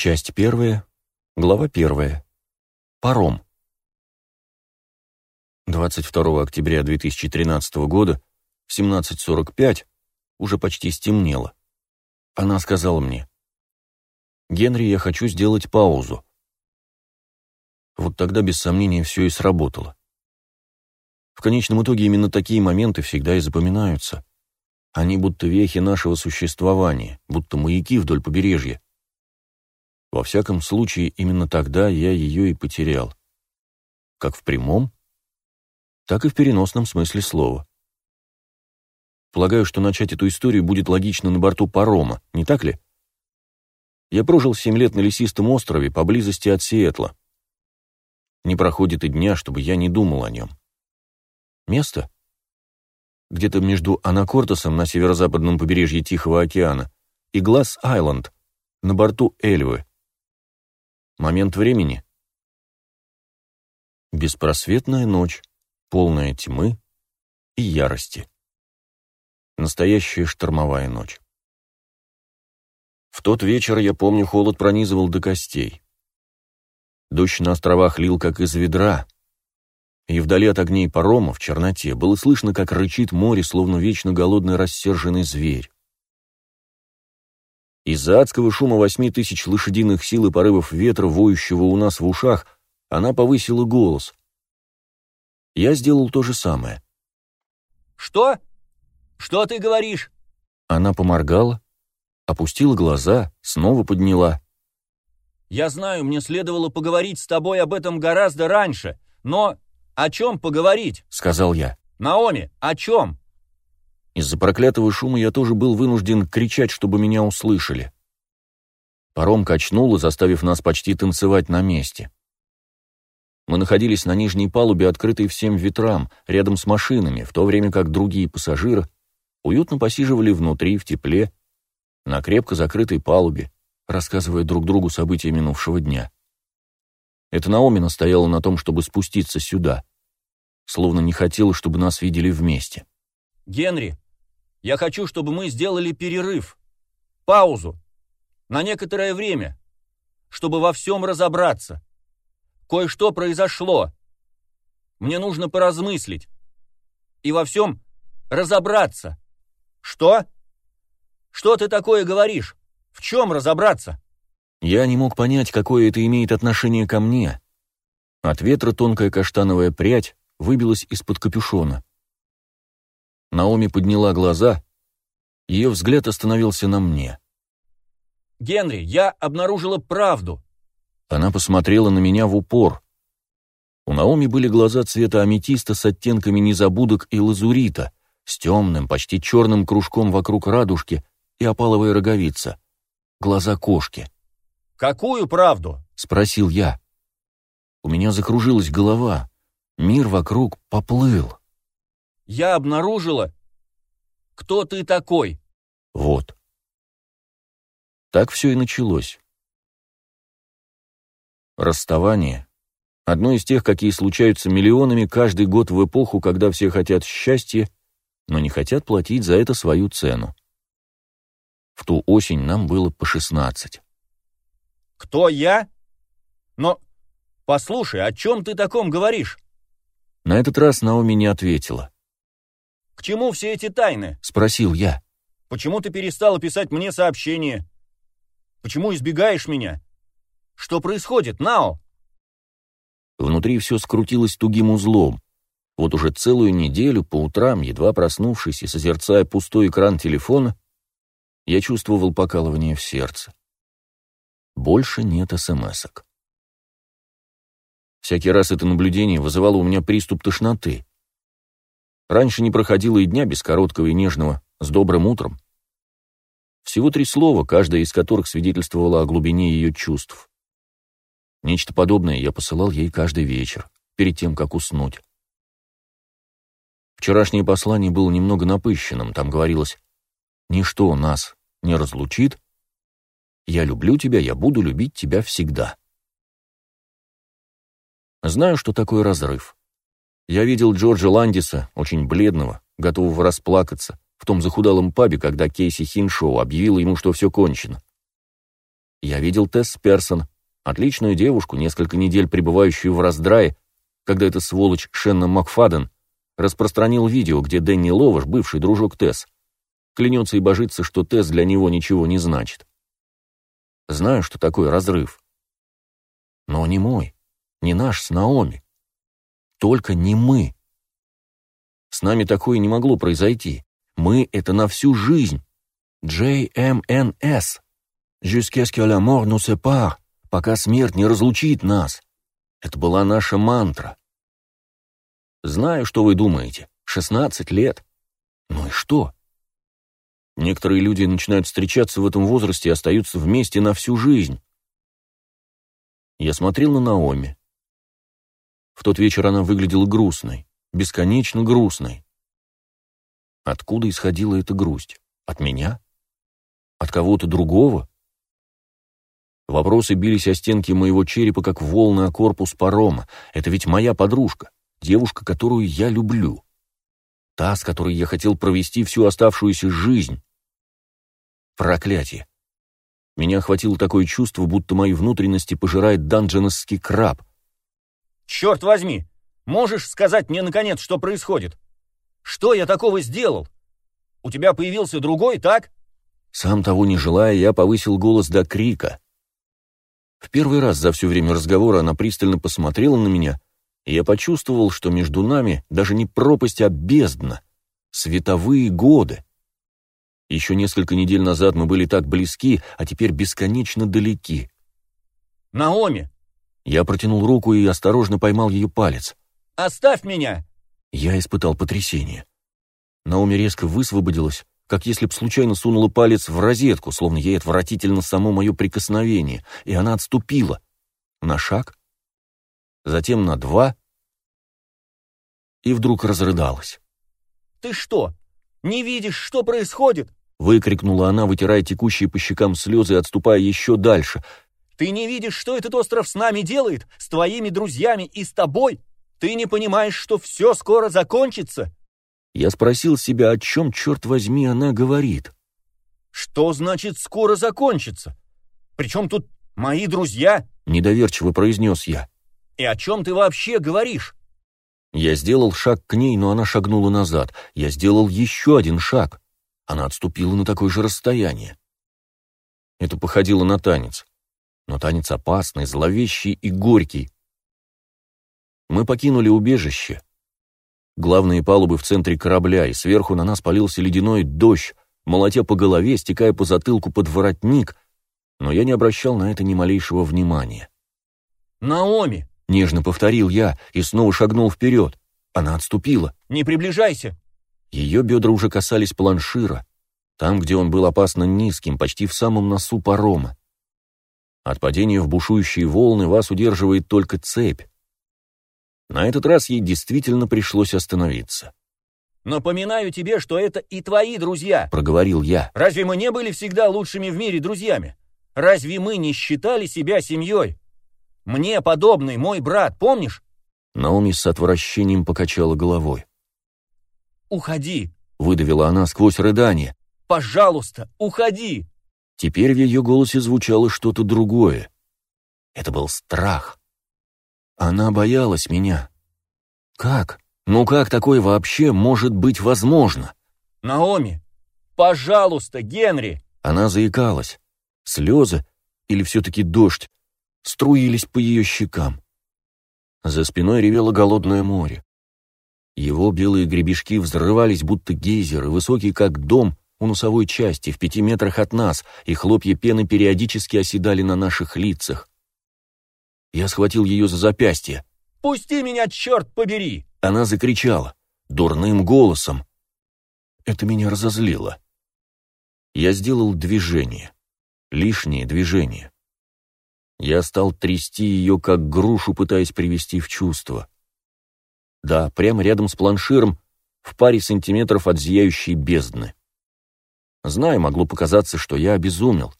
Часть первая, глава первая. Паром. 22 октября 2013 года в 17.45 уже почти стемнело. Она сказала мне, «Генри, я хочу сделать паузу». Вот тогда без сомнения все и сработало. В конечном итоге именно такие моменты всегда и запоминаются. Они будто вехи нашего существования, будто маяки вдоль побережья. Во всяком случае, именно тогда я ее и потерял. Как в прямом, так и в переносном смысле слова. Полагаю, что начать эту историю будет логично на борту парома, не так ли? Я прожил семь лет на лесистом острове поблизости от Сиэтла. Не проходит и дня, чтобы я не думал о нем. Место? Где-то между Анакортосом на северо-западном побережье Тихого океана и Глаз-Айленд на борту Эльвы. Момент времени. Беспросветная ночь, полная тьмы и ярости. Настоящая штормовая ночь. В тот вечер, я помню, холод пронизывал до костей. Дождь на островах лил, как из ведра, и вдали от огней парома, в черноте, было слышно, как рычит море, словно вечно голодный рассерженный зверь. Из-за адского шума восьми тысяч лошадиных сил и порывов ветра, воющего у нас в ушах, она повысила голос. Я сделал то же самое. «Что? Что ты говоришь?» Она поморгала, опустила глаза, снова подняла. «Я знаю, мне следовало поговорить с тобой об этом гораздо раньше, но о чем поговорить?» — сказал я. «Наоми, о чем?» Из-за проклятого шума я тоже был вынужден кричать, чтобы меня услышали. Паром качнуло, заставив нас почти танцевать на месте. Мы находились на нижней палубе, открытой всем ветрам, рядом с машинами, в то время как другие пассажиры уютно посиживали внутри, в тепле, на крепко закрытой палубе, рассказывая друг другу события минувшего дня. Это Наоми настояла на том, чтобы спуститься сюда, словно не хотела, чтобы нас видели вместе. «Генри, я хочу, чтобы мы сделали перерыв, паузу, на некоторое время, чтобы во всем разобраться. Кое-что произошло. Мне нужно поразмыслить и во всем разобраться. Что? Что ты такое говоришь? В чем разобраться? Я не мог понять, какое это имеет отношение ко мне. От ветра тонкая каштановая прядь выбилась из-под капюшона. Наоми подняла глаза, ее взгляд остановился на мне. «Генри, я обнаружила правду!» Она посмотрела на меня в упор. У Наоми были глаза цвета аметиста с оттенками незабудок и лазурита, с темным, почти черным кружком вокруг радужки и опаловая роговица. Глаза кошки. «Какую правду?» — спросил я. У меня закружилась голова. Мир вокруг поплыл я обнаружила, кто ты такой. Вот. Так все и началось. Расставание — одно из тех, какие случаются миллионами каждый год в эпоху, когда все хотят счастья, но не хотят платить за это свою цену. В ту осень нам было по шестнадцать. «Кто я? Но послушай, о чем ты таком говоришь?» На этот раз Наоми не ответила. К чему все эти тайны?» — спросил я. «Почему ты перестала писать мне сообщения? Почему избегаешь меня? Что происходит, Нао?» Внутри все скрутилось тугим узлом. Вот уже целую неделю по утрам, едва проснувшись и созерцая пустой экран телефона, я чувствовал покалывание в сердце. Больше нет смс-ок. Всякий раз это наблюдение вызывало у меня приступ тошноты. Раньше не проходило и дня без короткого и нежного «с добрым утром». Всего три слова, каждое из которых свидетельствовало о глубине ее чувств. Нечто подобное я посылал ей каждый вечер, перед тем, как уснуть. Вчерашнее послание было немного напыщенным, там говорилось «Ничто нас не разлучит, я люблю тебя, я буду любить тебя всегда». Знаю, что такое разрыв. Я видел Джорджа Ландиса, очень бледного, готового расплакаться, в том захудалом пабе, когда Кейси Хиншоу объявила ему, что все кончено. Я видел Тесс Персон, отличную девушку, несколько недель пребывающую в раздрае, когда эта сволочь Шенна Макфаден распространил видео, где Дэнни Ловаш, бывший дружок Тесс, клянется и божится, что Тесс для него ничего не значит. Знаю, что такое разрыв. Но не мой, не наш с Наоми. Только не мы. С нами такое не могло произойти. Мы — это на всю жизнь. JMNS. Jusqu'à ce que la mort nous sépare, пока смерть не разлучит нас. Это была наша мантра. Знаю, что вы думаете. 16 лет. Ну и что? Некоторые люди начинают встречаться в этом возрасте и остаются вместе на всю жизнь. Я смотрел на Наоми. В тот вечер она выглядела грустной, бесконечно грустной. Откуда исходила эта грусть? От меня? От кого-то другого? Вопросы бились о стенки моего черепа, как волны о корпус парома. Это ведь моя подружка, девушка, которую я люблю. Та, с которой я хотел провести всю оставшуюся жизнь. Проклятие. Меня охватило такое чувство, будто мои внутренности пожирает данженосский краб. «Черт возьми! Можешь сказать мне, наконец, что происходит? Что я такого сделал? У тебя появился другой, так?» Сам того не желая, я повысил голос до крика. В первый раз за все время разговора она пристально посмотрела на меня, и я почувствовал, что между нами даже не пропасть, а бездна. Световые годы. Еще несколько недель назад мы были так близки, а теперь бесконечно далеки. «Наоми!» Я протянул руку и осторожно поймал ее палец. «Оставь меня!» Я испытал потрясение. Наоми резко высвободилась, как если б случайно сунула палец в розетку, словно ей отвратительно само мое прикосновение, и она отступила. На шаг, затем на два, и вдруг разрыдалась. «Ты что, не видишь, что происходит?» Выкрикнула она, вытирая текущие по щекам слезы и отступая еще дальше. «Ты не видишь, что этот остров с нами делает, с твоими друзьями и с тобой? Ты не понимаешь, что все скоро закончится?» Я спросил себя, о чем, черт возьми, она говорит. «Что значит «скоро закончится»? Причем тут мои друзья?» Недоверчиво произнес я. «И о чем ты вообще говоришь?» Я сделал шаг к ней, но она шагнула назад. Я сделал еще один шаг. Она отступила на такое же расстояние. Это походило на танец. Но танец опасный, зловещий и горький. Мы покинули убежище. Главные палубы в центре корабля, и сверху на нас полился ледяной дождь, молотя по голове, стекая по затылку под воротник, но я не обращал на это ни малейшего внимания. «Наоми!» — нежно повторил я и снова шагнул вперед. Она отступила. «Не приближайся!» Ее бедра уже касались планшира, там, где он был опасно низким, почти в самом носу парома. От падения в бушующие волны вас удерживает только цепь. На этот раз ей действительно пришлось остановиться. «Напоминаю тебе, что это и твои друзья», — проговорил я. «Разве мы не были всегда лучшими в мире друзьями? Разве мы не считали себя семьей? Мне подобный мой брат, помнишь?» Наоми с отвращением покачала головой. «Уходи!» — выдавила она сквозь рыдание. «Пожалуйста, уходи!» Теперь в ее голосе звучало что-то другое. Это был страх. Она боялась меня. Как? Ну как такое вообще может быть возможно? «Наоми! Пожалуйста, Генри!» Она заикалась. Слезы, или все-таки дождь, струились по ее щекам. За спиной ревело голодное море. Его белые гребешки взрывались, будто гейзеры, высокие как дом у носовой части, в пяти метрах от нас, и хлопья пены периодически оседали на наших лицах. Я схватил ее за запястье. «Пусти меня, черт побери!» Она закричала, дурным голосом. Это меня разозлило. Я сделал движение. Лишнее движение. Я стал трясти ее, как грушу, пытаясь привести в чувство. Да, прямо рядом с планширом, в паре сантиметров от зияющей бездны. Знаю, могло показаться, что я обезумел.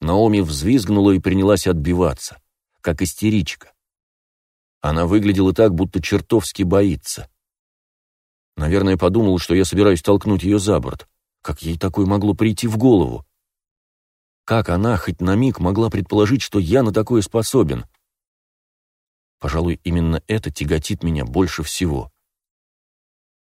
Наоми взвизгнула и принялась отбиваться, как истеричка. Она выглядела так, будто чертовски боится. Наверное, подумала, что я собираюсь толкнуть ее за борт. Как ей такое могло прийти в голову? Как она хоть на миг могла предположить, что я на такое способен? Пожалуй, именно это тяготит меня больше всего.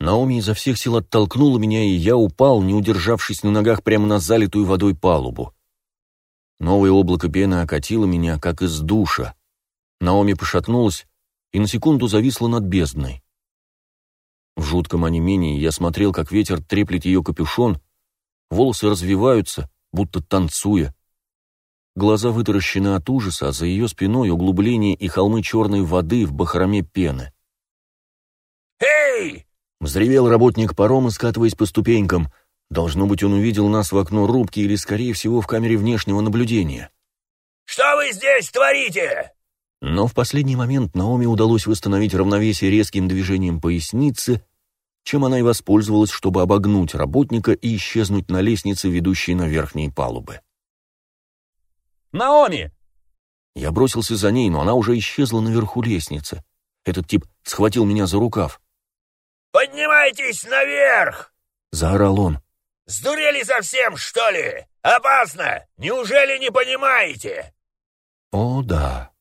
Наоми изо всех сил оттолкнула меня, и я упал, не удержавшись на ногах прямо на залитую водой палубу. Новое облако пены окатило меня, как из душа. Наоми пошатнулась и на секунду зависла над бездной. В жутком онемении я смотрел, как ветер треплет ее капюшон, волосы развиваются, будто танцуя. Глаза вытаращены от ужаса, а за ее спиной углубление и холмы черной воды в бахроме пены. «Эй!» — взревел работник парома, скатываясь по ступенькам. Должно быть, он увидел нас в окно рубки или, скорее всего, в камере внешнего наблюдения. «Что вы здесь творите?» Но в последний момент Наоми удалось восстановить равновесие резким движением поясницы, чем она и воспользовалась, чтобы обогнуть работника и исчезнуть на лестнице, ведущей на верхние палубы. «Наоми!» Я бросился за ней, но она уже исчезла наверху лестницы. Этот тип схватил меня за рукав. «Поднимайтесь наверх!» — заорал он. «Сдурели совсем, что ли? Опасно! Неужели не понимаете?» О, да.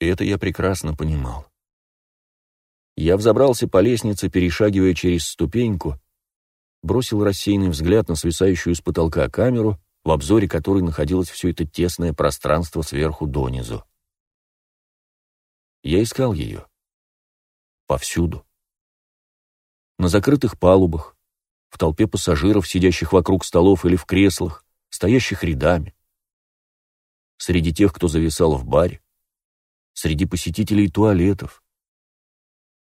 Это я прекрасно понимал. Я взобрался по лестнице, перешагивая через ступеньку, бросил рассеянный взгляд на свисающую с потолка камеру, в обзоре которой находилось все это тесное пространство сверху донизу. Я искал ее. Повсюду. На закрытых палубах, в толпе пассажиров, сидящих вокруг столов или в креслах, стоящих рядами. Среди тех, кто зависал в баре, среди посетителей туалетов,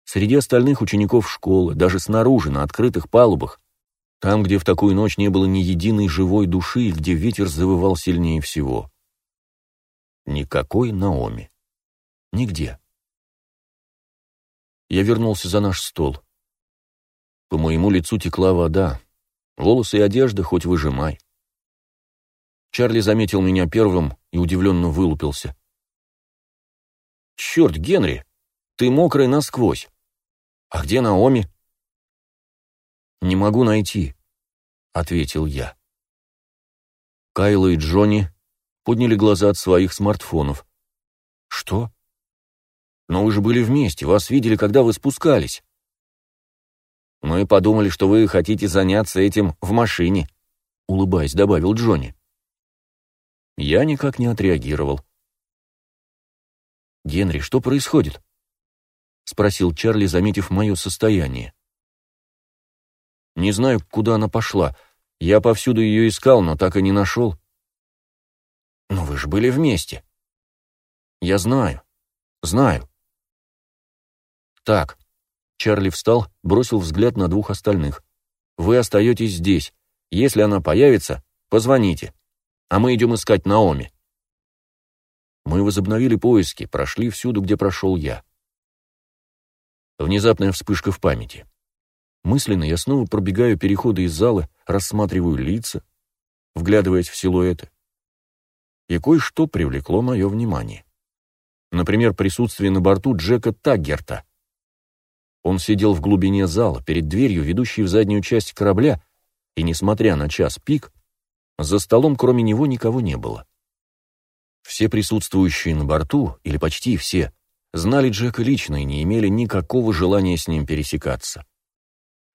среди остальных учеников школы, даже снаружи, на открытых палубах, там, где в такую ночь не было ни единой живой души и где ветер завывал сильнее всего. Никакой Наоми. Нигде. Я вернулся за наш стол. По моему лицу текла вода. Волосы и одежда хоть выжимай. Чарли заметил меня первым и удивленно вылупился. «Черт, Генри, ты мокрый насквозь. А где Наоми?» «Не могу найти», — ответил я. Кайла и Джонни подняли глаза от своих смартфонов. «Что?» «Но вы же были вместе, вас видели, когда вы спускались». «Мы подумали, что вы хотите заняться этим в машине», — улыбаясь, добавил Джонни. Я никак не отреагировал. «Генри, что происходит?» — спросил Чарли, заметив мое состояние. «Не знаю, куда она пошла. Я повсюду ее искал, но так и не нашел». «Но вы же были вместе». «Я знаю. Знаю». «Так». Чарли встал, бросил взгляд на двух остальных. «Вы остаетесь здесь. Если она появится, позвоните. А мы идем искать Наоми». Мы возобновили поиски, прошли всюду, где прошел я. Внезапная вспышка в памяти. Мысленно я снова пробегаю переходы из зала, рассматриваю лица, вглядываясь в силуэты. И кое-что привлекло мое внимание. Например, присутствие на борту Джека Таггерта. Он сидел в глубине зала, перед дверью, ведущей в заднюю часть корабля, и, несмотря на час пик, за столом кроме него никого не было. Все присутствующие на борту, или почти все, знали Джека лично и не имели никакого желания с ним пересекаться.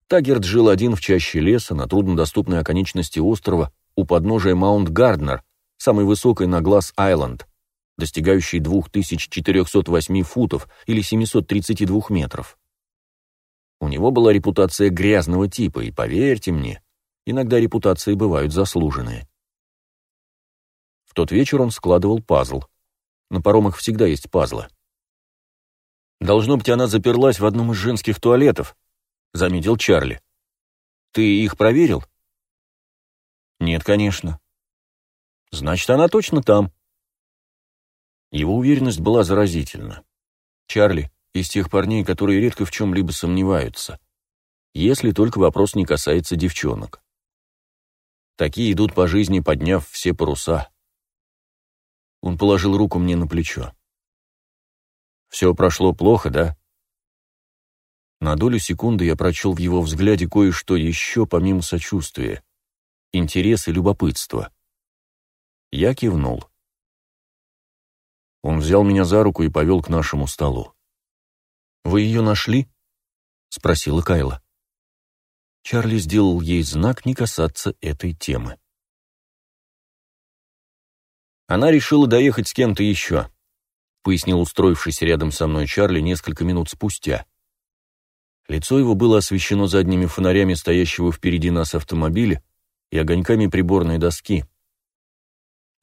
Таггерт жил один в чаще леса, на труднодоступной оконечности острова, у подножия Маунт-Гарднер, самой высокой на глаз Айленд, достигающей 2408 футов или 732 метров. У него была репутация грязного типа, и, поверьте мне, иногда репутации бывают заслуженные. В тот вечер он складывал пазл. На паромах всегда есть пазлы. «Должно быть, она заперлась в одном из женских туалетов», — заметил Чарли. «Ты их проверил?» «Нет, конечно». «Значит, она точно там». Его уверенность была заразительна. Чарли из тех парней, которые редко в чем-либо сомневаются, если только вопрос не касается девчонок. Такие идут по жизни, подняв все паруса. Он положил руку мне на плечо. «Все прошло плохо, да?» На долю секунды я прочел в его взгляде кое-что еще помимо сочувствия. Интерес и любопытство. Я кивнул. Он взял меня за руку и повел к нашему столу. «Вы ее нашли?» — спросила Кайла. Чарли сделал ей знак не касаться этой темы. Она решила доехать с кем-то еще, пояснил устроившийся рядом со мной Чарли несколько минут спустя. Лицо его было освещено задними фонарями стоящего впереди нас автомобиля и огоньками приборной доски.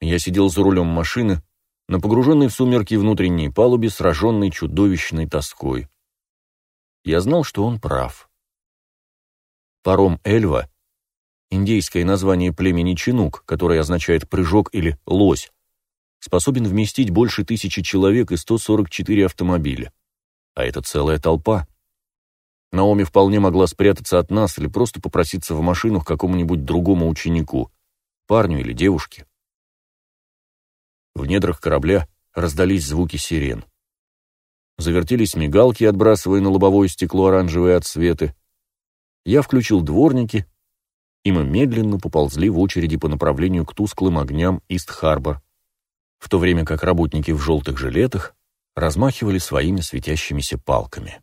Я сидел за рулем машины, на погруженной в сумерки внутренней палубе, сраженной чудовищной тоской. Я знал, что он прав. Паром Эльва — индейское название племени Чинук, которое означает «прыжок» или «лось», способен вместить больше тысячи человек и 144 автомобиля. А это целая толпа. Наоми вполне могла спрятаться от нас или просто попроситься в машину к какому-нибудь другому ученику, парню или девушке. В недрах корабля раздались звуки сирен. Завертелись мигалки, отбрасывая на лобовое стекло оранжевые отсветы. Я включил дворники, и мы медленно поползли в очереди по направлению к тусклым огням Ист-Харбор, в то время как работники в желтых жилетах размахивали своими светящимися палками.